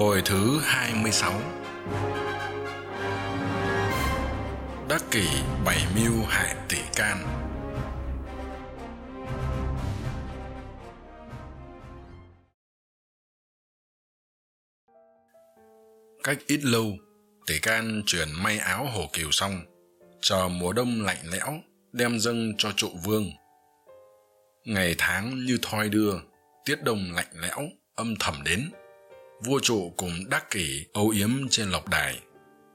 Hồi thứ 26 Đắc kỷ bảy mưu hại tỷ can. Cách ít lâu, tỷ can chuyển may áo hổ kiều xong, chờ mùa đông lạnh lẽo, đem dâng cho trụ vương. Ngày tháng như thoi đưa, tiết đông lạnh lẽo, âm thầm đến vua trụ cùng đắc kỷ âu yếm trên lộc đài.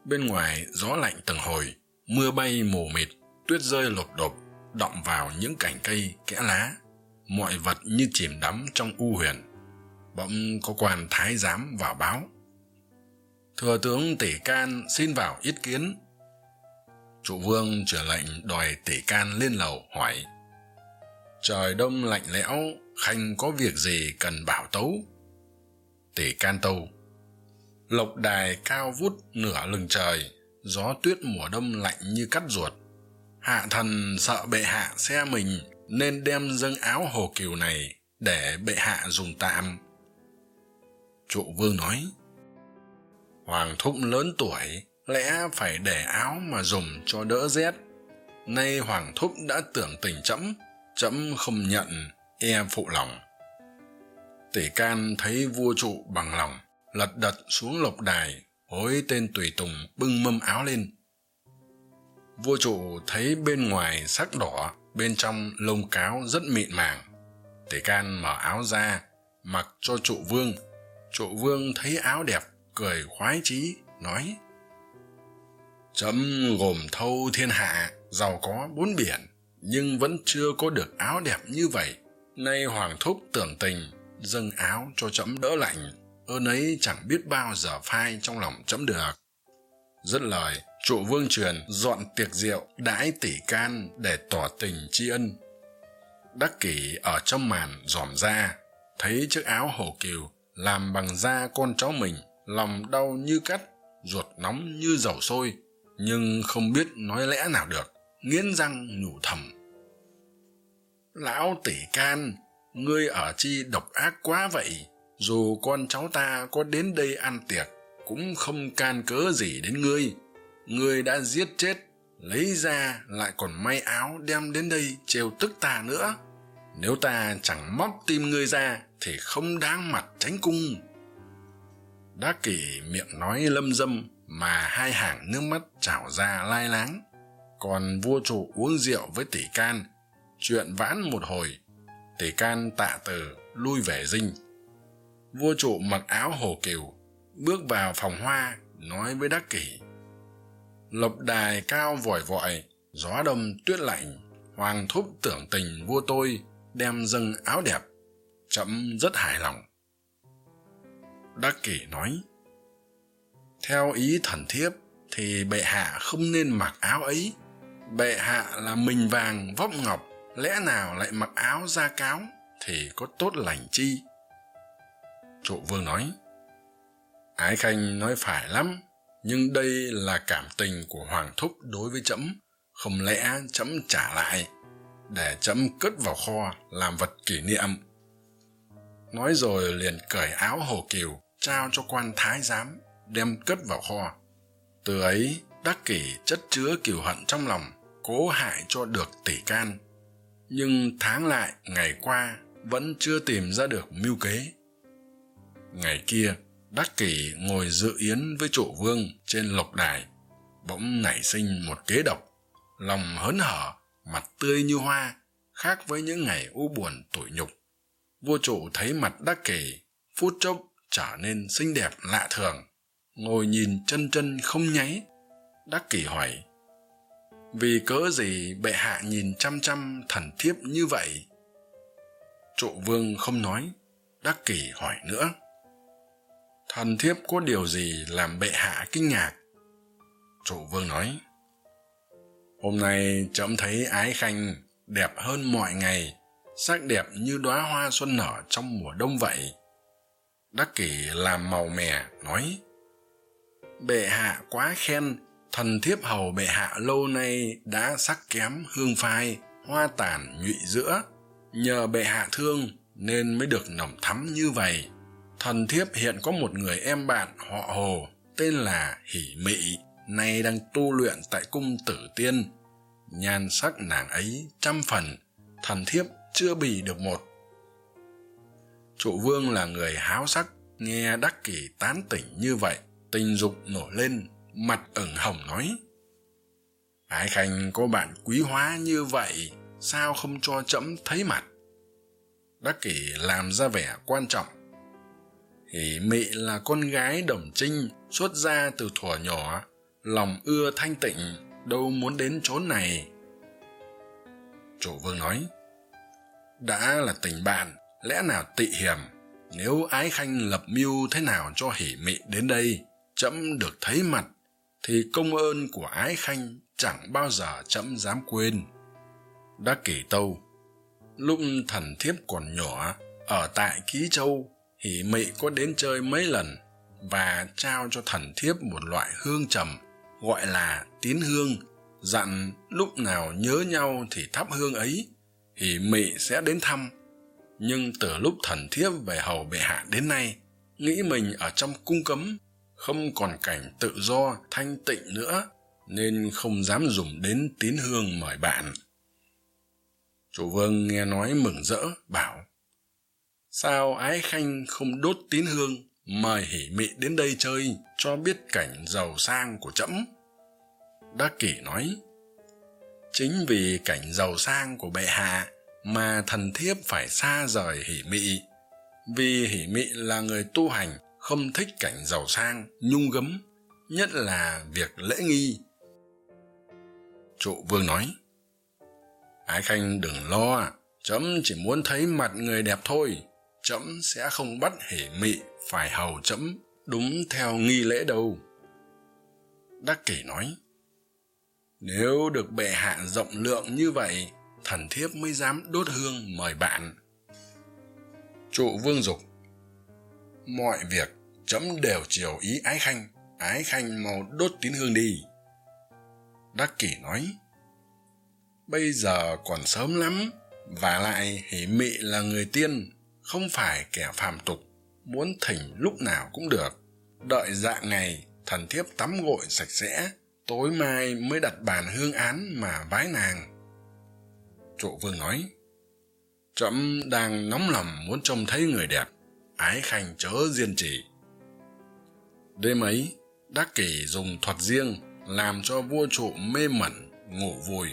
Bên ngoài, gió lạnh từng hồi, mưa bay mù mịt, tuyết rơi lột đột đọng vào những cành cây, kẽ lá. Mọi vật như chìm đắm trong u huyền. Bỗng có quan thái giám vào báo. Thừa tướng tỷ can xin vào yết kiến. Trụ vương trở lệnh đòi tỷ can lên lầu, hỏi. Trời đông lạnh lẽo, khanh có việc gì cần bảo tấu? Tỷ can tâu. Lộc đài cao vút nửa lừng trời, gió tuyết mùa đông lạnh như cắt ruột. Hạ thần sợ bệ hạ xe mình nên đem dâng áo hồ kiều này để bệ hạ dùng tạm. Trụ vương nói, hoàng thúc lớn tuổi, lẽ phải để áo mà dùng cho đỡ rét. Nay hoàng thúc đã tưởng tình trẫm trẫm không nhận e phụ lòng tỷ can thấy vua trụ bằng lòng, lật đật xuống lộc đài, hối tên tùy tùng bưng mâm áo lên. Vua trụ thấy bên ngoài sắc đỏ, bên trong lông cáo rất mịn màng. Tỷ can mở áo ra, mặc cho trụ vương. Trụ vương thấy áo đẹp, cười khoái chí, nói trẫm gồm thâu thiên hạ, giàu có bốn biển, nhưng vẫn chưa có được áo đẹp như vậy. Nay hoàng thúc tưởng tình dâng áo cho trẫm đỡ lạnh. Ơn ấy chẳng biết bao giờ phai trong lòng trẫm được. Dứt lời, trụ vương truyền dọn tiệc rượu, đãi tỷ can để tỏ tình tri ân. Đắc kỷ ở trong màn dòm ra thấy chiếc áo hổ kiều làm bằng da con cháu mình, lòng đau như cắt, ruột nóng như dầu sôi, nhưng không biết nói lẽ nào được, nghiến răng nhủ thầm. Lão tỷ can ngươi ở chi độc ác quá vậy, dù con cháu ta có đến đây ăn tiệc, cũng không can cớ gì đến ngươi. Ngươi đã giết chết, lấy ra lại còn may áo đem đến đây trêu tức ta nữa. Nếu ta chẳng móc tim ngươi ra thì không đáng mặt tránh cung. Đá kỷ miệng nói lâm dâm mà hai hàng nước mắt trào ra lai láng. Còn vua chủ uống rượu với tỷ can, chuyện vãn một hồi tề can tạ từ lui về dinh. Vua trụ mặc áo hồ kiều, bước vào phòng hoa, nói với đắc kỷ. Lộc đài cao vòi vọi, gió đông tuyết lạnh, hoàng thúc tưởng tình vua tôi đem dâng áo đẹp trẫm rất hài lòng. Đắc kỷ nói, theo ý thần thiếp thì bệ hạ không nên mặc áo ấy. Bệ hạ là mình vàng vóc ngọc lẽ nào lại mặc áo da cáo thì có tốt lành chi? Trụ vương nói, ái khanh nói phải lắm, nhưng đây là cảm tình của hoàng thúc đối với trẫm không lẽ trẫm trả lại để trẫm cất vào kho làm vật kỷ niệm? Nói rồi liền cởi áo hồ kiều, trao cho quan thái giám, đem cất vào kho. Từ ấy, đắc kỷ chất chứa kiều hận trong lòng, cố hại cho được tỷ can nhưng tháng lại, ngày qua, vẫn chưa tìm ra được mưu kế. Ngày kia, đắc kỷ ngồi dự yến với trụ vương trên lộc đài, bỗng nảy sinh một kế độc. Lòng hớn hở, mặt tươi như hoa, khác với những ngày u buồn tủi nhục. Vua trụ thấy mặt đắc kỷ, phút chốc trở nên xinh đẹp lạ thường. Ngồi nhìn chân chân không nháy, đắc kỷ hỏi vì cớ gì bệ hạ nhìn chăm chăm thần thiếp như vậy? Trụ vương không nói, đắc kỷ hỏi nữa. Thần thiếp có điều gì làm bệ hạ kinh ngạc? Trụ vương nói, hôm nay trẫm thấy ái khanh đẹp hơn mọi ngày, sắc đẹp như đóa hoa xuân nở trong mùa đông vậy. Đắc kỷ làm màu mè, nói, bệ hạ quá khen thần thiếp hầu bệ hạ lâu nay đã sắc kém hương phai, hoa tàn nhụy giữa. Nhờ bệ hạ thương nên mới được nồng thắm như vậy. Thần thiếp hiện có một người em bạn họ hồ, tên là hỷ mị, nay đang tu luyện tại cung tử tiên. Nhan sắc nàng ấy trăm phần, thần thiếp chưa bì được một. Trụ vương là người háo sắc, nghe đắc kỷ tán tỉnh như vậy, tình dục nổi lên mặt ửng hồng nói, ái khanh, có bạn quý hóa như vậy, sao không cho trẫm thấy mặt? Đắc kỷ làm ra vẻ quan trọng. Hỉ mị là con gái đồng trinh xuất gia từ thuở nhỏ, lòng ưa thanh tịnh, đâu muốn đến chốn này. Chủ vương nói, đã là tình bạn, lẽ nào tị hiềm nếu ái khanh lập mưu thế nào cho hỉ mị đến đây trẫm được thấy mặt thì công ơn của ái khanh chẳng bao giờ trẫm dám quên. Đã kỷ tâu, lúc thần thiếp còn nhỏ, ở tại ký châu hỉ mị có đến chơi mấy lần và trao cho thần thiếp một loại hương trầm, gọi là tín hương. Dặn lúc nào nhớ nhau thì thắp hương ấy hỉ mị sẽ đến thăm. Nhưng từ lúc thần thiếp về hầu bệ hạ đến nay, nghĩ mình ở trong cung cấm không còn cảnh tự do, thanh tịnh nữa, nên không dám dùng đến tín hương mời bạn. Chủ vương nghe nói mừng rỡ, bảo, sao ái khanh không đốt tín hương mời hỉ mị đến đây chơi cho biết cảnh giàu sang của trẫm? Đắc kỷ nói, chính vì cảnh giàu sang của bệ hạ mà thần thiếp phải xa rời hỉ mị, vì hỉ mị là người tu hành không thích cảnh giàu sang, nhung gấm, nhất là việc lễ nghi. Trụ vương nói, ái khanh đừng lo trẫm chỉ muốn thấy mặt người đẹp thôi. Trẫm sẽ không bắt hỉ mị, phải hầu trẫm đúng theo nghi lễ đâu. Đắc kỷ nói, nếu được bệ hạ rộng lượng như vậy, thần thiếp mới dám đốt hương mời bạn. Trụ vương dục, mọi việc trẫm đều chiều ý ái khanh. Ái khanh mau đốt tín hương đi. Đắc kỷ nói, bây giờ còn sớm lắm. Và lại hỉ mị là người tiên, không phải kẻ phàm tục. Muốn thỉnh lúc nào cũng được. Đợi dạ ngày, thần thiếp tắm gội sạch sẽ. Tối mai mới đặt bàn hương án mà vái nàng. Trụ vương nói, trẫm đang nóng lòng muốn trông thấy người đẹp. Ái khanh chớ diên trì đêm ấy đắc kỷ dùng thuật riêng làm cho vua trụ mê mẩn, ngủ vùi,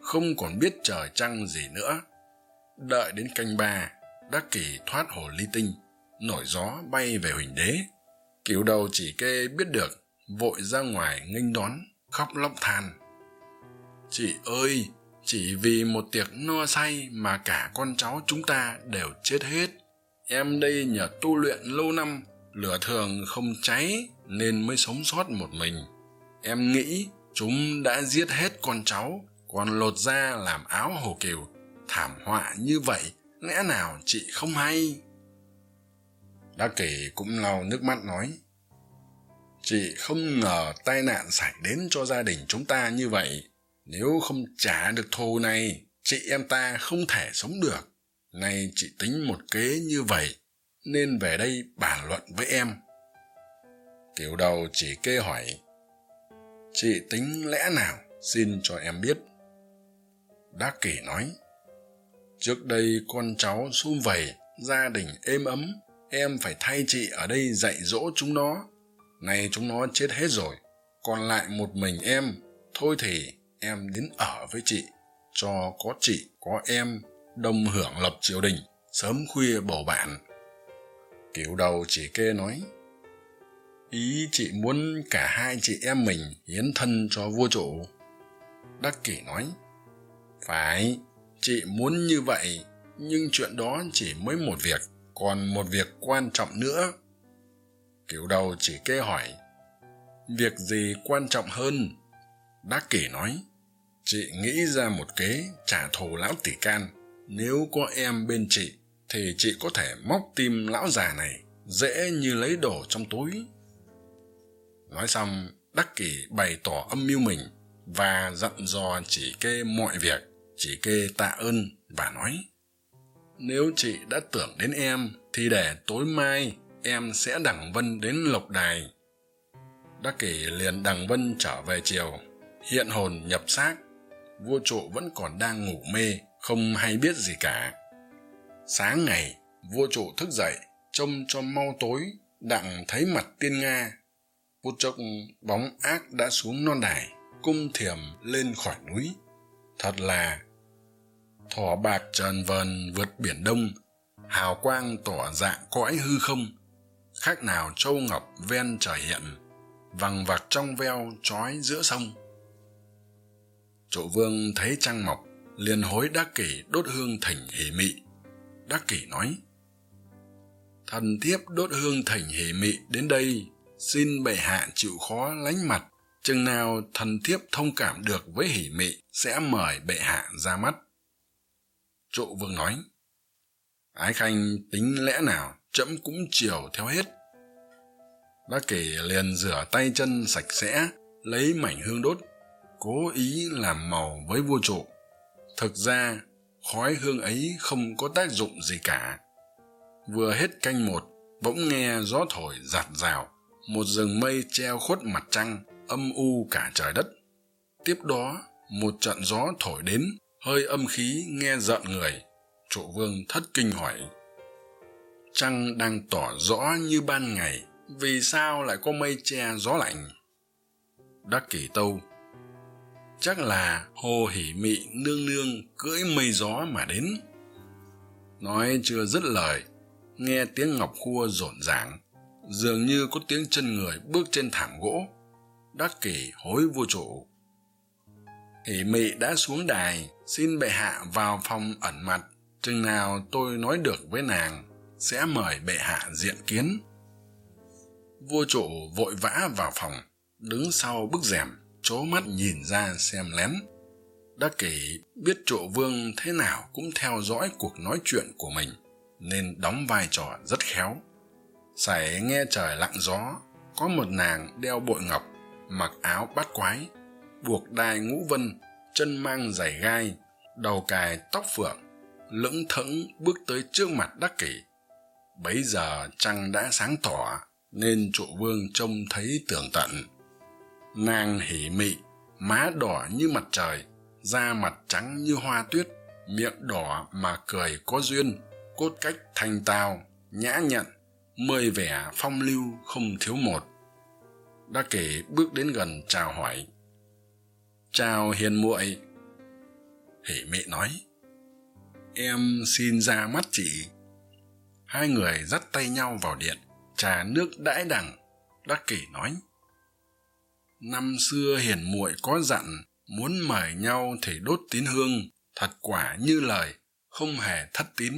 không còn biết trời trăng gì nữa. Đợi đến canh ba đắc kỷ thoát hồ ly tinh, nổi gió bay về huỳnh đế. Cửu đầu chỉ kê biết được, vội ra ngoài nghênh đón, khóc lóc than. Chị ơi, chỉ vì một tiệc no say mà cả con cháu chúng ta đều chết hết. Em đây nhờ tu luyện lâu năm lửa thường không cháy nên mới sống sót một mình. Em nghĩ chúng đã giết hết con cháu, còn lột ra làm áo hồ kiều. Thảm họa như vậy, lẽ nào chị không hay? Đa kể cũng lau nước mắt nói, chị không ngờ tai nạn xảy đến cho gia đình chúng ta như vậy. Nếu không trả được thù này, chị em ta không thể sống được. Nay chị tính một kế như vậy nên về đây bàn luận với em. Kiểu đầu chỉ kê hỏi, chị tính lẽ nào? Xin cho em biết. Đắc kỷ nói, trước đây con cháu sum vầy, gia đình êm ấm, em phải thay chị ở đây dạy dỗ chúng nó. Nay chúng nó chết hết rồi, còn lại một mình em, thôi thì em đến ở với chị, cho có chị, có em, đồng hưởng lập triều đình, sớm khuya bầu bạn cửu đầu chỉ kê nói, ý chị muốn cả hai chị em mình hiến thân cho vua chủ. Đắc kỷ nói, phải, chị muốn như vậy, nhưng chuyện đó chỉ mới một việc, còn một việc quan trọng nữa. Cửu đầu chỉ kê hỏi, việc gì quan trọng hơn? Đắc kỷ nói, chị nghĩ ra một kế trả thù lão tỷ can, nếu có em bên chị thì chị có thể móc tim lão già này dễ như lấy đồ trong túi. Nói xong, đắc kỷ bày tỏ âm mưu mình và dặn dò chỉ kê mọi việc. Chỉ kê tạ ơn và nói, nếu chị đã tưởng đến em, thì để tối mai em sẽ đẳng vân đến lộc đài. Đắc kỷ liền đằng vân trở về chiều hiện hồn nhập xác, vua trụ vẫn còn đang ngủ mê, không hay biết gì cả sáng ngày, vua trụ thức dậy, trông cho mau tối, đặng thấy mặt tiên nga. Phút chốc, bóng ác đã xuống non đài, cung thiềm lên khỏi núi. Thật là, thỏ bạc trần vờn vượt biển đông, hào quang tỏ dạng cõi hư không. Khác nào châu ngọc ven trời hiện, vằng vặc trong veo trói giữa sông. Trụ vương thấy trăng mọc, liền hối đắc kỷ đốt hương thỉnh hỉ mị đắc kỷ nói, thần thiếp đốt hương thỉnh hỉ mị đến đây, xin bệ hạ chịu khó lánh mặt. Chừng nào thần thiếp thông cảm được với hỉ mị, sẽ mời bệ hạ ra mắt. Trụ vương nói, ái khanh, tính lẽ nào trẫm cũng chiều theo hết. Đắc kỷ liền rửa tay chân sạch sẽ, lấy mảnh hương đốt, cố ý làm màu với vua trụ. Thực ra khói hương ấy không có tác dụng gì cả. Vừa hết canh một, bỗng nghe gió thổi giạt rào, một rừng mây treo khuất mặt trăng, âm u cả trời đất. Tiếp đó, một trận gió thổi đến, hơi âm khí nghe rợn người, trụ vương thất kinh hỏi, trăng đang tỏ rõ như ban ngày, vì sao lại có mây che gió lạnh? Đắc kỷ tâu chắc là hồ hỉ mị nương nương cưỡi mây gió mà đến. Nói chưa dứt lời, nghe tiếng ngọc khua rộn ràng, dường như có tiếng chân người bước trên thảm gỗ, đắc kỷ hối vua chủ hỉ mị đã xuống đài, xin bệ hạ vào phòng ẩn mặt, chừng nào tôi nói được với nàng, sẽ mời bệ hạ diện kiến. Vua trụ vội vã vào phòng, đứng sau bức rèm trố mắt nhìn ra xem lén. Đắc kỷ biết trụ vương thế nào cũng theo dõi cuộc nói chuyện của mình, nên đóng vai trò rất khéo. Sảy nghe trời lặng gió, có một nàng đeo bội ngọc, mặc áo bát quái, buộc đai ngũ vân, chân mang giày gai, đầu cài tóc phượng, lững thững bước tới trước mặt đắc kỷ. Bấy giờ trăng đã sáng tỏ, nên trụ vương trông thấy tường tận nàng hỉ mị, má đỏ như mặt trời, da mặt trắng như hoa tuyết, miệng đỏ mà cười có duyên, cốt cách thanh tao, nhã nhặn, mười vẻ phong lưu không thiếu một. Đã kể bước đến gần chào hỏi. Chào hiền muội. Hỉ mị nói, em xin ra mắt chị. Hai người dắt tay nhau vào điện, trà nước đãi đằng. Đắc kỷ nói năm xưa hiền muội có dặn, muốn mời nhau thì đốt tín hương, thật quả như lời, không hề thất tín.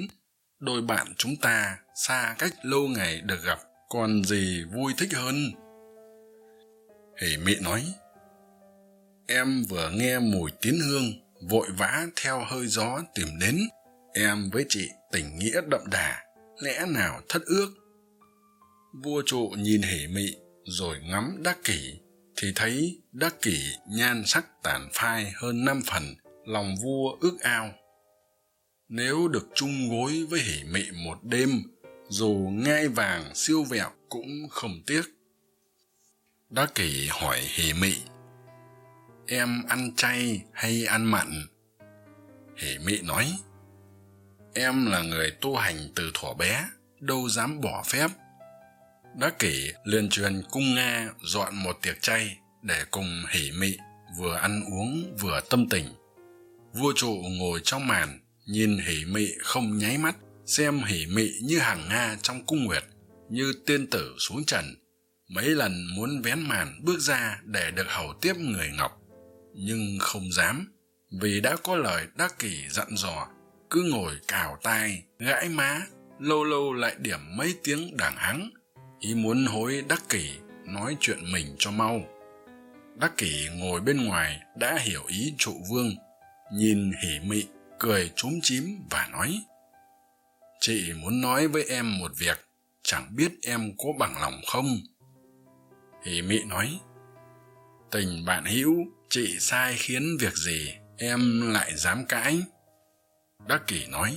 Đôi bạn chúng ta xa cách lâu ngày được gặp, còn gì vui thích hơn. Hỉ mị nói, em vừa nghe mùi tín hương, vội vã theo hơi gió tìm đến. Em với chị tình nghĩa đậm đà, lẽ nào thất ước? Vua trụ nhìn hỉ mị, rồi ngắm đắc kỷ thì thấy đắc kỷ nhan sắc tàn phai hơn năm phần, lòng vua ước ao. Nếu được chung gối với hỉ mị một đêm, dù ngai vàng siêu vẹo cũng không tiếc. Đắc kỷ hỏi hỉ mị, em ăn chay hay ăn mặn? Hỉ mị nói, em là người tu hành từ thuở bé, đâu dám bỏ phép đắc kỷ liền truyền cung nga dọn một tiệc chay để cùng hỉ mị, vừa ăn uống vừa tâm tình. Vua trụ ngồi trong màn, nhìn hỉ mị không nháy mắt, xem hỉ mị như hàng nga trong cung nguyệt, như tiên tử xuống trần. Mấy lần muốn vén màn bước ra để được hầu tiếp người ngọc, nhưng không dám, vì đã có lời đắc kỷ dặn dò, cứ ngồi cào tai, gãi má, lâu lâu lại điểm mấy tiếng đảng hắng ý muốn hối đắc kỷ nói chuyện mình cho mau. Đắc kỷ ngồi bên ngoài đã hiểu ý trụ vương, nhìn hỉ mị, cười chúm chím và nói, chị muốn nói với em một việc, chẳng biết em có bằng lòng không? Hỉ mị nói, tình bạn hữu, chị sai khiến việc gì, em lại dám cãi? Đắc kỷ nói,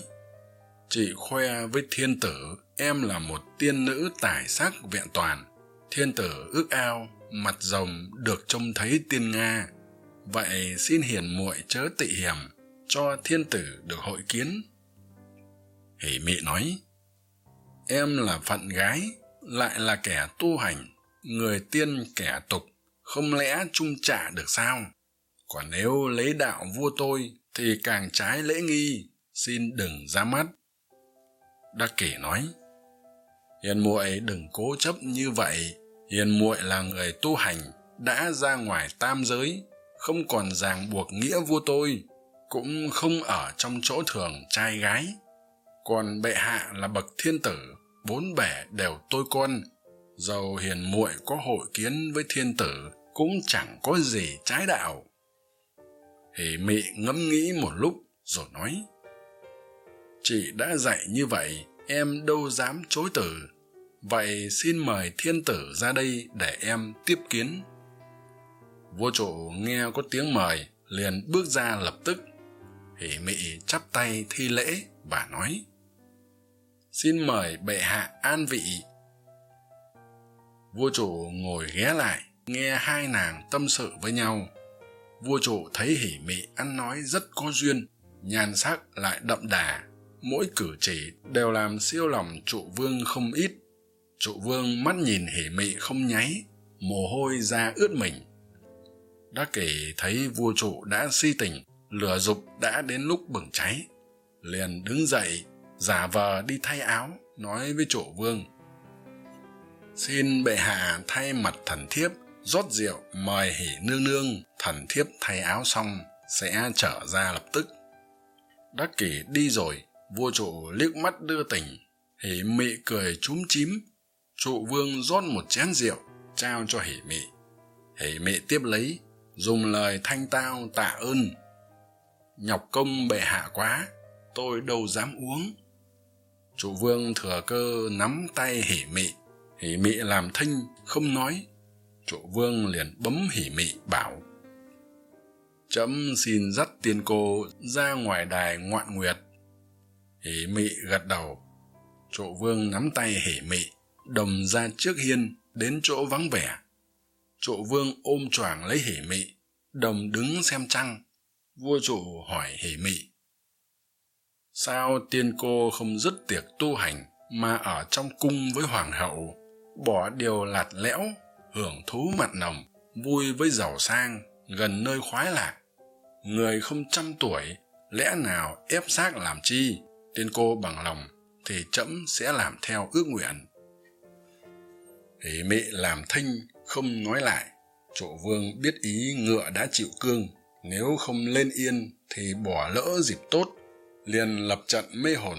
chị khoe với thiên tử em là một tiên nữ tài sắc vẹn toàn. Thiên tử ước ao, mặt rồng được trông thấy tiên nga. Vậy xin hiền muội chớ tị hiểm, cho thiên tử được hội kiến. Hỷ mị nói, em là phận gái, lại là kẻ tu hành, người tiên kẻ tục, không lẽ trung trả được sao? Còn nếu lấy đạo vua tôi, thì càng trái lễ nghi, xin đừng ra mắt. Đắc kỷ nói hiền muội đừng cố chấp như vậy. Hiền muội là người tu hành, đã ra ngoài tam giới, không còn ràng buộc nghĩa vua tôi, cũng không ở trong chỗ thường trai gái. Còn bệ hạ là bậc thiên tử, bốn bể đều tôi con. Dầu hiền muội có hội kiến với thiên tử, cũng chẳng có gì trái đạo. Hỉ mị ngẫm nghĩ một lúc, rồi nói, chị đã dạy như vậy em đâu dám chối từ. Vậy xin mời thiên tử ra đây để em tiếp kiến. Vua trụ nghe có tiếng mời, liền bước ra lập tức. Hỉ mị chắp tay thi lễ và nói, xin mời bệ hạ an vị. Vua trụ ngồi ghé lại, nghe hai nàng tâm sự với nhau. Vua trụ thấy hỉ mị ăn nói rất có duyên, nhan sắc lại đậm đà mỗi cử chỉ đều làm siêu lòng trụ vương không ít. Trụ vương mắt nhìn hỉ mị không nháy, mồ hôi ra ướt mình. Đắc kỷ thấy vua trụ đã si tình, lửa dục đã đến lúc bừng cháy. Liền đứng dậy, giả vờ đi thay áo, nói với trụ vương, xin bệ hạ thay mặt thần thiếp rót rượu, mời hỉ nương nương, thần thiếp thay áo xong sẽ trở ra lập tức. Đắc kỷ đi rồi vua trụ liếc mắt đưa tình hỉ mị cười chúm chím. Trụ vương rót một chén rượu, trao cho hỉ mị. Hỉ mị tiếp lấy, dùng lời thanh tao tạ ơn. Nhọc công bệ hạ quá, tôi đâu dám uống. Trụ vương thừa cơ nắm tay hỉ mị. Hỉ mị làm thinh, không nói. Trụ vương liền bấm hỉ mị, bảo. Trẫm xin dắt tiên cô ra ngoài đài ngoạn nguyệt hỉ mị gật đầu. Trụ vương nắm tay hỉ mị, đồng ra trước hiên, đến chỗ vắng vẻ. Trụ vương ôm choàng lấy hỉ mị, đồng đứng xem trăng. Vua trụ hỏi hỉ mị, sao tiên cô không dứt tiệc tu hành mà ở trong cung với hoàng hậu, bỏ điều lạt lẽo, hưởng thú mặn nồng, vui với giàu sang, gần nơi khoái lạc? Người không trăm tuổi, lẽ nào ép xác làm chi? Nên cô bằng lòng thì trẫm sẽ làm theo ước nguyện. Hỉ mị làm thinh không nói lại trụ vương biết ý ngựa đã chịu cương, nếu không lên yên thì bỏ lỡ dịp tốt, liền lập trận mê hồn,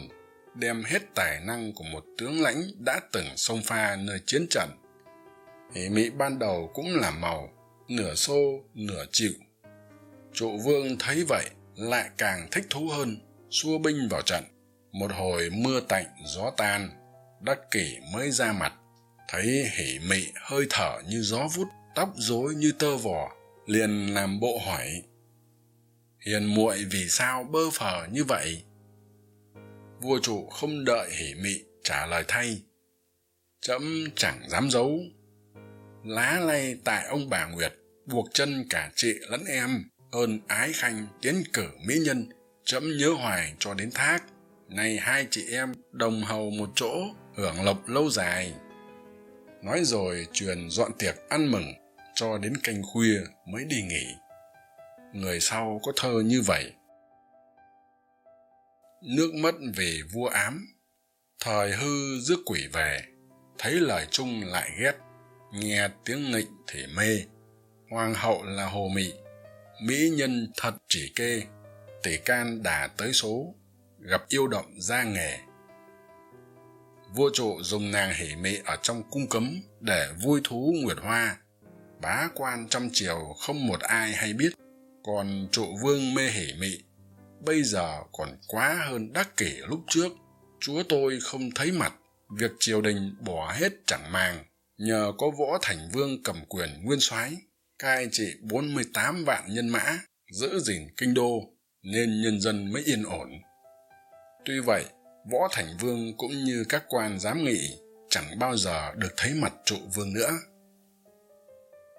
đem hết tài năng của một tướng lãnh đã từng xông pha nơi chiến trận. Hỉ mị ban đầu cũng làm màu, nửa xô, nửa chịu. Trụ vương thấy vậy lại càng thích thú hơn, xua binh vào trận một hồi mưa tạnh, gió tan, đắc kỷ mới ra mặt. Thấy hỉ mị, hơi thở như gió vút, tóc rối như tơ vò, liền làm bộ hỏi, hiền muội vì sao bơ phờ như vậy? Vua chủ không đợi hỉ mị trả lời thay. Trẫm chẳng dám giấu. Lá lay tại ông bà nguyệt, buộc chân cả chị lẫn em, ơn ái khanh tiến cử mỹ nhân trẫm nhớ hoài cho đến thác nay hai chị em đồng hầu một chỗ, hưởng lộc lâu dài. Nói rồi truyền dọn tiệc ăn mừng, cho đến canh khuya mới đi nghỉ. Người sau có thơ như vậy. Nước mất vì vua ám, thời hư rước quỷ về, thấy lời chung lại ghét. Nghe tiếng nghịch thì mê. Hoàng hậu là hồ mị, mỹ nhân thật chỉ kê. Tỷ can đà tới số gặp yêu động ra nghề. Vua trụ dùng nàng hỉ mị ở trong cung cấm để vui thú nguyệt hoa. Bá quan trong triều không một ai hay biết. Còn trụ vương mê hỉ mị, bây giờ còn quá hơn đắc kỷ lúc trước. Chúa tôi không thấy mặt, việc triều đình bỏ hết chẳng màng. Nhờ có võ thành vương cầm quyền nguyên soái, cai trị bốn mươi tám vạn nhân mã, giữ gìn kinh đô, nên nhân dân mới yên ổn tuy vậy, võ thành vương cũng như các quan giám nghị chẳng bao giờ được thấy mặt trụ vương nữa.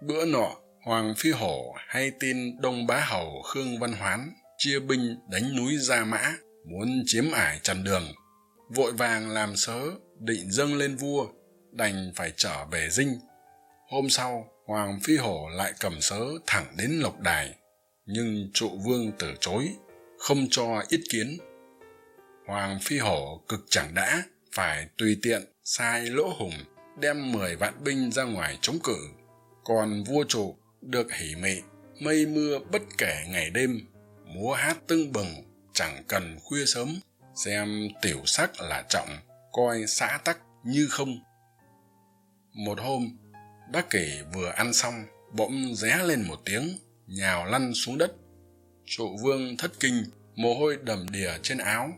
Bữa nọ, hoàng phi hổ hay tin đông bá hầu khương văn hoán chia binh đánh núi gia mã muốn chiếm ải trần đường, vội vàng làm sớ định dâng lên vua, đành phải trở về dinh. Hôm sau, hoàng phi hổ lại cầm sớ thẳng đến lộc đài, nhưng trụ vương từ chối, không cho ý kiến hoàng phi hổ cực chẳng đã, phải tùy tiện sai lỗ hùng, đem mười vạn binh ra ngoài chống cự. Còn vua trụ được hỉ mị, mây mưa bất kể ngày đêm, múa hát tưng bừng, chẳng cần khuya sớm, xem tiểu sắc là trọng, coi xã tắc như không. Một hôm đắc kỷ vừa ăn xong, bỗng ré lên một tiếng, nhào lăn xuống đất. Trụ vương thất kinh, mồ hôi đầm đìa trên áo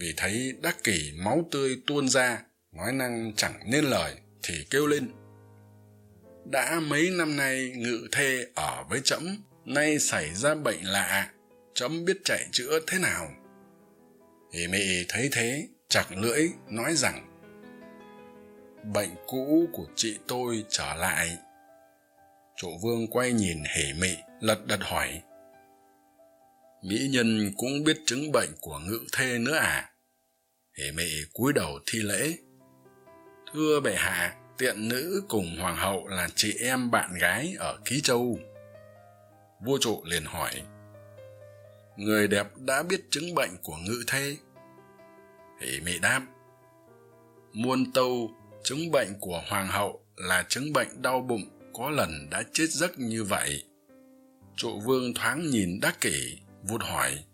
vì thấy đắc kỷ máu tươi tuôn ra, nói năng chẳng nên lời, thì kêu lên, đã mấy năm nay ngự thê ở với trẫm, nay xảy ra bệnh lạ, trẫm biết chạy chữa thế nào? Ỷ mị thấy thế, chặt lưỡi, nói rằng, bệnh cũ của chị tôi trở lại. Trụ vương quay nhìn hỉ mị, lật đật hỏi mỹ nhân cũng biết chứng bệnh của ngự thê nữa à? Hề mị cúi đầu thi lễ. Thưa bệ hạ, tiện nữ cùng hoàng hậu là chị em bạn gái ở ký châu. Vua trụ liền hỏi, người đẹp đã biết chứng bệnh của ngự thê? Hỷ mị đáp, muôn tâu, chứng bệnh của hoàng hậu là chứng bệnh đau bụng có lần đã chết giấc như vậy. Trụ vương thoáng nhìn đắc kỷ vụt hỏi,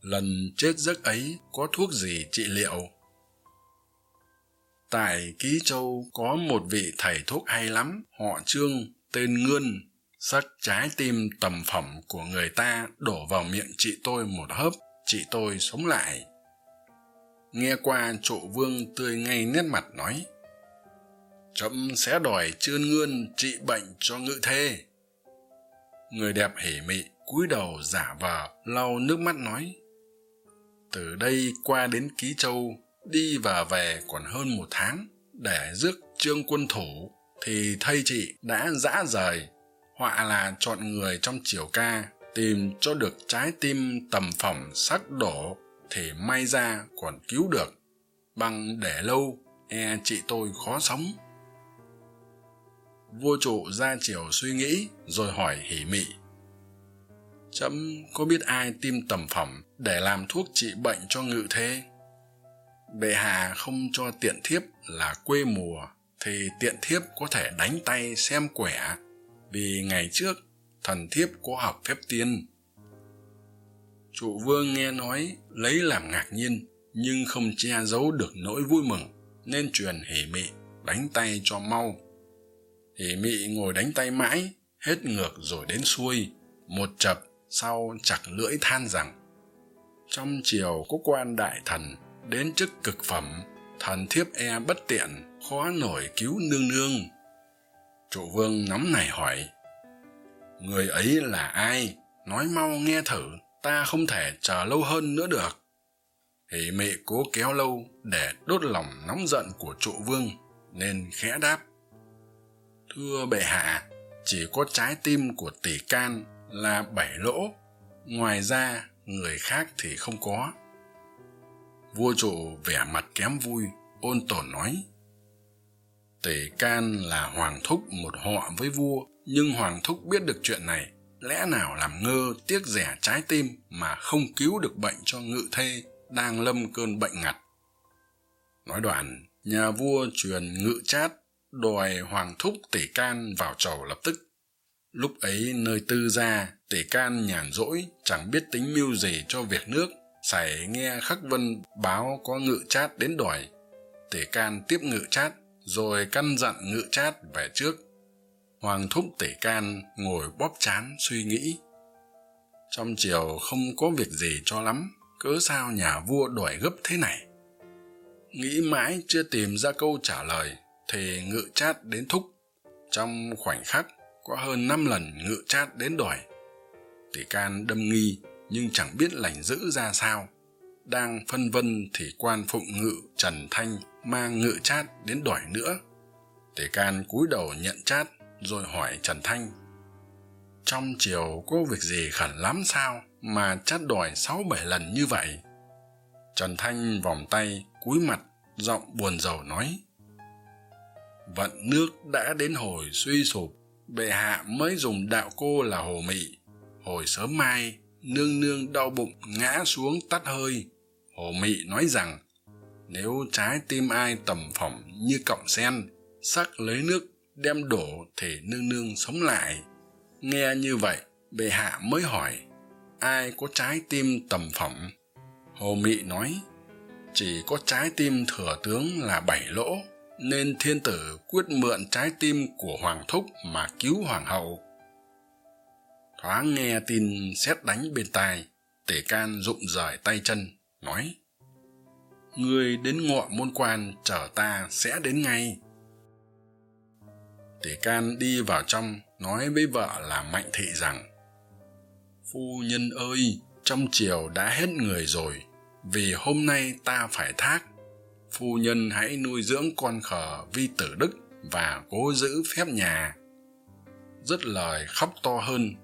lần chết giấc ấy có thuốc gì trị liệu? Tại ký châu có một vị thầy thuốc hay lắm, họ trương, tên ngươn sắc trái tim tầm phẩm của người ta đổ vào miệng chị tôi một hớp, chị tôi sống lại. Nghe qua, trụ vương tươi ngay nét mặt nói trẫm sẽ đòi trương ngươn trị bệnh cho ngự thê. Người đẹp hỉ mị cúi đầu giả vờ, lau nước mắt nói, từ đây qua đến ký châu, đi và về còn hơn một tháng để rước trương quân thủ, thì thây chị đã dã rời. Họa là chọn người trong triều ca, tìm cho được trái tim tầm phẩm sắc đổ, thì may ra còn cứu được. Bằng để lâu e chị tôi khó sống. Vua trụ ra triều suy nghĩ, rồi hỏi hỉ mị trẫm có biết ai tiêm tầm phẩm để làm thuốc trị bệnh cho ngự thế? Bệ hạ không cho tiện thiếp là quê mùa, thì tiện thiếp có thể đánh tay xem quẻ, vì ngày trước thần thiếp có học phép tiên. Trụ vương nghe nói lấy làm ngạc nhiên, nhưng không che giấu được nỗi vui mừng, nên truyền hỉ mị, đánh tay cho mau. Hỉ mị ngồi đánh tay mãi, hết ngược rồi đến xuôi, một chập sau chặt lưỡi than rằng, trong triều có quan đại thần đến chức cực phẩm, thần thiếp e bất tiện, khó nổi cứu nương nương. Trụ vương nóng này hỏi, người ấy là ai? Nói mau nghe thử, ta không thể chờ lâu hơn nữa được. Hỉ mị cố kéo lâu để đốt lòng nóng giận của trụ vương, nên khẽ đáp, thưa bệ hạ, chỉ có trái tim của tỷ can là bảy lỗ, ngoài ra người khác thì không có. Vua trụ vẻ mặt kém vui, ôn tồn nói tề can là hoàng thúc một họ với vua, nhưng hoàng thúc biết được chuyện này, lẽ nào làm ngơ tiếc rẻ trái tim mà không cứu được bệnh cho ngự thê đang lâm cơn bệnh ngặt? Nói đoạn, nhà vua truyền ngự chát, đòi hoàng thúc tể can vào chầu lập tức lúc ấy nơi tư gia, tể can nhàn rỗi, chẳng biết tính mưu gì cho việc nước. Sảy nghe khắc vân báo có ngự chát đến đòi. Tể can tiếp ngự chát, rồi căn dặn ngự chát về trước. Hoàng thúc tể can ngồi bóp chán suy nghĩ. Trong triều không có việc gì cho lắm, cớ sao nhà vua đòi gấp thế này? Nghĩ mãi chưa tìm ra câu trả lời, thì ngự chát đến thúc. Trong khoảnh khắc có hơn năm lần ngự chát đến đòi. Tỷ can đâm nghi, nhưng chẳng biết lành giữ ra sao. Đang phân vân thì quan phụng ngự trần thanh mang ngự chát đến đòi nữa. Tỷ can cúi đầu nhận chát, rồi hỏi trần thanh, trong chiều có việc gì khẩn lắm sao mà chát đòi sáu bảy lần như vậy? Trần thanh vòng tay, cúi mặt, giọng buồn rầu nói, vận nước đã đến hồi suy sụp bệ hạ mới dùng đạo cô là hồ mị. Hồi sớm mai, nương nương đau bụng ngã xuống tắt hơi. Hồ mị nói rằng, nếu trái tim ai tầm phỏng như cọng sen, sắc lấy nước đem đổ thì nương nương sống lại. Nghe như vậy, bệ hạ mới hỏi, ai có trái tim tầm phỏng? Hồ mị nói, chỉ có trái tim thừa tướng là bảy lỗ nên thiên tử quyết mượn trái tim của hoàng thúc mà cứu hoàng hậu. Thoáng nghe tin xét đánh bên tai, tể can rụng rời tay chân, nói ngươi đến ngọ môn quan chờ ta sẽ đến ngay. Tể can đi vào trong, nói với vợ là mạnh thị rằng, phu nhân ơi, trong triều đã hết người rồi, vì hôm nay ta phải thác phu nhân hãy nuôi dưỡng con khờ vi tử đức và cố giữ phép nhà. Dứt lời khóc to hơn,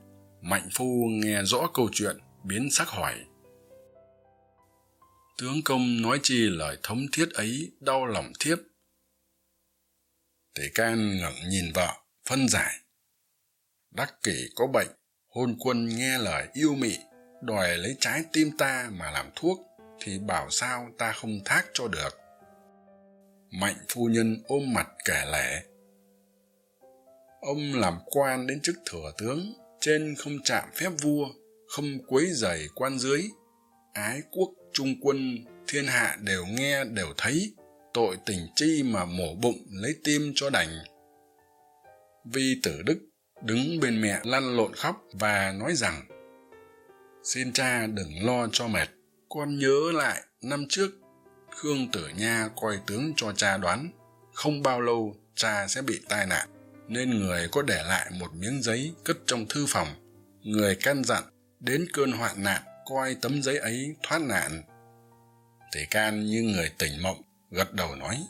mạnh phu nghe rõ câu chuyện, biến sắc hỏi. Tướng công nói chi lời thống thiết ấy đau lòng thiếp. Tể can ngẩng nhìn vợ, phân giải. Đắc kỷ có bệnh, hôn quân nghe lời yêu mị, đòi lấy trái tim ta mà làm thuốc, thì bảo sao ta không thác cho được mạnh phu nhân ôm mặt kể lể. Ông làm quan đến chức thừa tướng, trên không chạm phép vua, không quấy dày quan dưới. Ái quốc, trung quân, thiên hạ đều nghe, đều thấy. Tội tình chi mà mổ bụng lấy tim cho đành. Vi tử đức đứng bên mẹ lăn lộn khóc và nói rằng, xin cha đừng lo cho mệt. Con nhớ lại năm trước khương tử nha coi tướng cho cha đoán, không bao lâu cha sẽ bị tai nạn, nên người có để lại một miếng giấy cất trong thư phòng. Người căn dặn, đến cơn hoạn nạn, coi tấm giấy ấy thoát nạn. Tề can như người tỉnh mộng, gật đầu nói,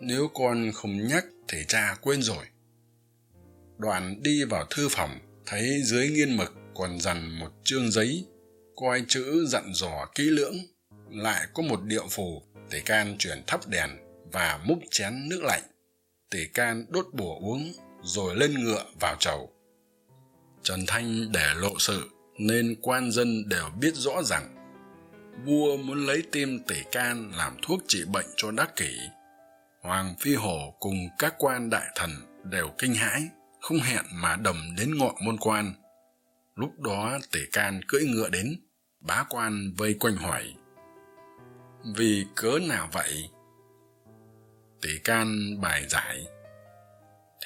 nếu con không nhắc thì cha quên rồi. Đoạn đi vào thư phòng, thấy dưới nghiên mực còn dằn một chương giấy, coi chữ dặn dò kỹ lưỡng lại có một điệu phù, tề can chuyển thắp đèn và múc chén nước lạnh. Tề can đốt bùa uống, rồi lên ngựa vào chầu. Trần thanh để lộ sự, nên quan dân đều biết rõ rằng, vua muốn lấy tim tể can làm thuốc trị bệnh cho đắc kỷ. Hoàng phi hổ cùng các quan đại thần đều kinh hãi, không hẹn mà đầm đến ngọ môn quan. Lúc đó tể can cưỡi ngựa đến, bá quan vây quanh hỏi vì cớ nào vậy? Tỷ can bài giải.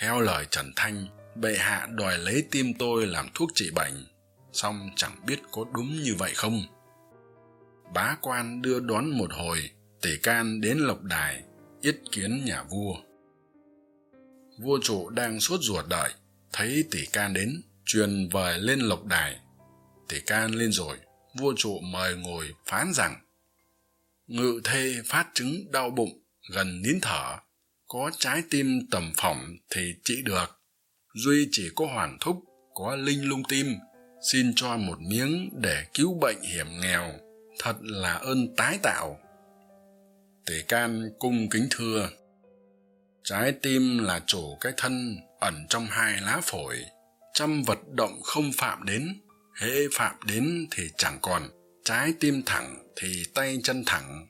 Theo lời trần thanh, bệ hạ đòi lấy tim tôi làm thuốc trị bệnh, song chẳng biết có đúng như vậy không? Bá quan đưa đón một hồi, tỷ can đến lộc đài, yết kiến nhà vua. Vua trụ đang sốt ruột đợi, thấy tỷ can đến, truyền vời lên lộc đài. Tỷ can lên rồi, vua trụ mời ngồi phán rằng ngự thê phát chứng đau bụng, gần nín thở, có trái tim tầm phỏng thì trị được. Duy chỉ có hoàn thúc, có linh lung tim. Xin cho một miếng để cứu bệnh hiểm nghèo, thật là ơn tái tạo. Tể can cung kính thưa, trái tim là chủ cái thân ẩn trong hai lá phổi. Trăm vật động không phạm đến, hễ phạm đến thì chẳng còn trái tim thẳng thì tay chân thẳng,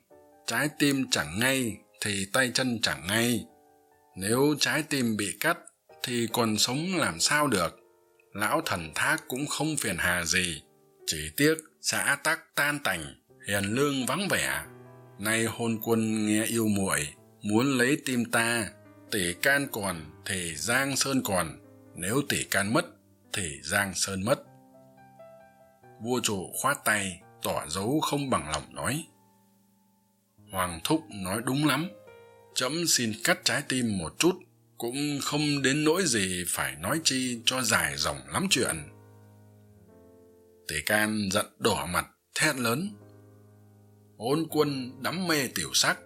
trái tim chẳng ngay thì tay chân chẳng ngay. Nếu trái tim bị cắt thì còn sống làm sao được? Lão thần thác cũng không phiền hà gì, chỉ tiếc xã tắc tan tành, hiền lương vắng vẻ. Nay hôn quân nghe yêu muội, muốn lấy tim ta, tỷ can còn thì giang sơn còn. Nếu tỷ can mất thì giang sơn mất. Vua chủ khoát tay tỏ dấu không bằng lòng nói. Hoàng thúc nói đúng lắm. Trẫm xin cắt trái tim một chút, cũng không đến nỗi gì phải nói chi cho dài dòng lắm chuyện. Tề can giận đỏ mặt, thét lớn. Hôn quân đắm mê tiểu sắc,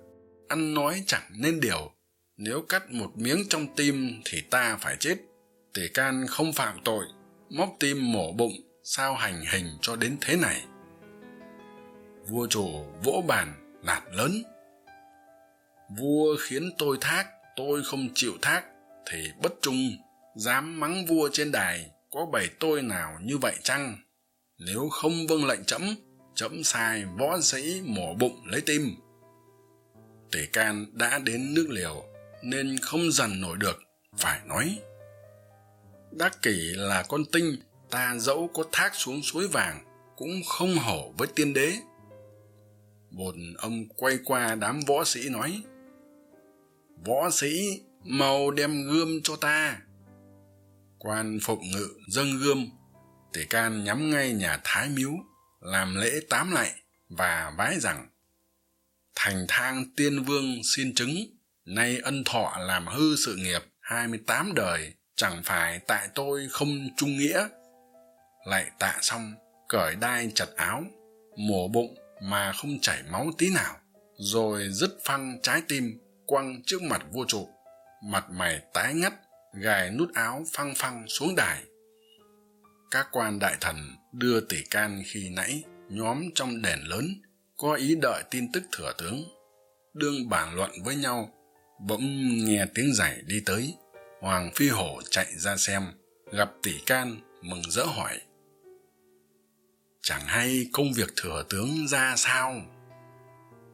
ăn nói chẳng nên điều. Nếu cắt một miếng trong tim thì ta phải chết. Tề can không phạm tội, móc tim mổ bụng, sao hành hình cho đến thế này? Vua chủ vỗ bàn, nạt lớn. Vua khiến tôi thác, tôi không chịu thác, thì bất trung, dám mắng vua trên đài, có bày tôi nào như vậy chăng? Nếu không vâng lệnh trẫm trẫm sai võ sĩ mổ bụng lấy tim. Tể can đã đến nước liều nên không dằn nổi được, phải nói. Đắc kỷ là con tinh, ta dẫu có thác xuống suối vàng, cũng không hổ với tiên đế bồn ông quay qua đám võ sĩ nói, võ sĩ, mau đem gươm cho ta. Quan phụng ngự dâng gươm, tể can nhắm ngay nhà thái miếu, làm lễ tám lạy và vái rằng, thành thang tiên vương xin chứng, nay ân thọ làm hư sự nghiệp hai mươi tám đời, chẳng phải tại tôi không trung nghĩa. Lại tạ xong, cởi đai chặt áo, mổ bụng mà không chảy máu tí nào, rồi dứt phăng trái tim, quăng trước mặt vua trụ, mặt mày tái ngắt, gài nút áo phăng phăng xuống đài. Các quan đại thần đưa tỷ can khi nãy nhóm trong đền lớn, có ý đợi tin tức thừa tướng. Đương bàn luận với nhau, bỗng nghe tiếng giày đi tới. Hoàng phi hổ chạy ra xem, gặp tỷ can mừng rỡ hỏi chẳng hay công việc thừa tướng ra sao?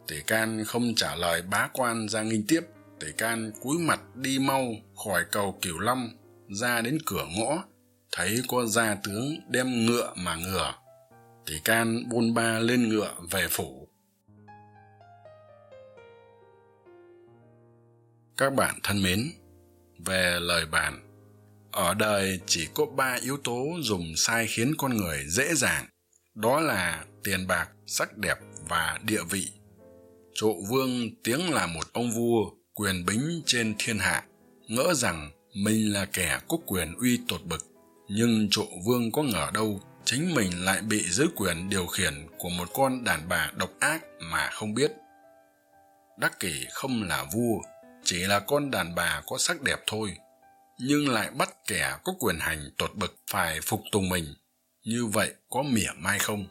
Tể can không trả lời bá quan ra nghinh tiếp. Tể can cúi mặt đi mau khỏi cầu cửu long, ra đến cửa ngõ. Thấy có gia tướng đem ngựa mà ngừa tể can bôn ba lên ngựa về phủ. Các bạn thân mến, về lời bàn. Ở đời chỉ có ba yếu tố dùng sai khiến con người dễ dàng đó là tiền bạc, sắc đẹp và địa vị. Trụ vương tiếng là một ông vua, quyền bính trên thiên hạ. Ngỡ rằng mình là kẻ có quyền uy tột bực, nhưng trụ vương có ngờ đâu chính mình lại bị dưới quyền điều khiển của một con đàn bà độc ác mà không biết. Đắc kỷ không là vua, chỉ là con đàn bà có sắc đẹp thôi, nhưng lại bắt kẻ có quyền hành tột bực phải phục tùng mình như vậy có mỉa mai không?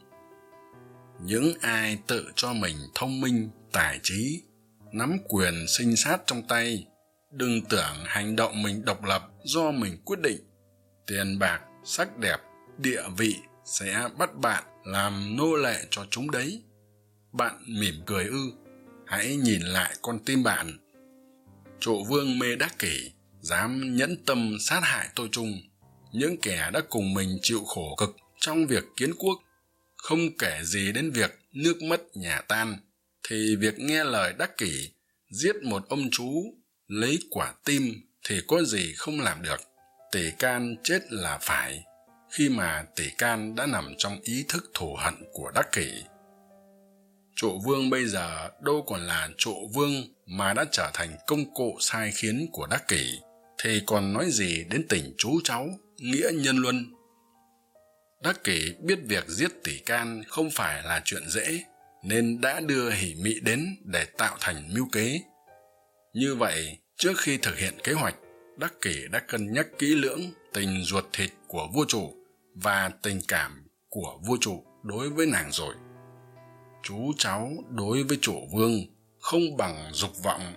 Những ai tự cho mình thông minh, tài trí, nắm quyền sinh sát trong tay, đừng tưởng hành động mình độc lập do mình quyết định. Tiền bạc, sắc đẹp, địa vị sẽ bắt bạn làm nô lệ cho chúng đấy. Bạn mỉm cười ư? Hãy nhìn lại con tim bạn. Trụ vương mê đắc kỷ dám nhẫn tâm sát hại tôi trung những kẻ đã cùng mình chịu khổ cực trong việc kiến quốc, không kể gì đến việc nước mất nhà tan, thì việc nghe lời đắc kỷ, giết một ông chú, lấy quả tim thì có gì không làm được. Tỷ can chết là phải, khi mà tỷ can đã nằm trong ý thức thù hận của đắc kỷ. Trụ vương bây giờ đâu còn là trụ vương mà đã trở thành công cụ sai khiến của đắc kỷ, thì còn nói gì đến tình chú cháu, nghĩa nhân luân? Đắc kỷ biết việc giết tỷ can không phải là chuyện dễ, nên đã đưa hỉ mị đến để tạo thành mưu kế. Như vậy, trước khi thực hiện kế hoạch, đắc kỷ đã cân nhắc kỹ lưỡng tình ruột thịt của vua chủ và tình cảm của vua chủ đối với nàng rồi. Chú cháu đối với chủ vương không bằng dục vọng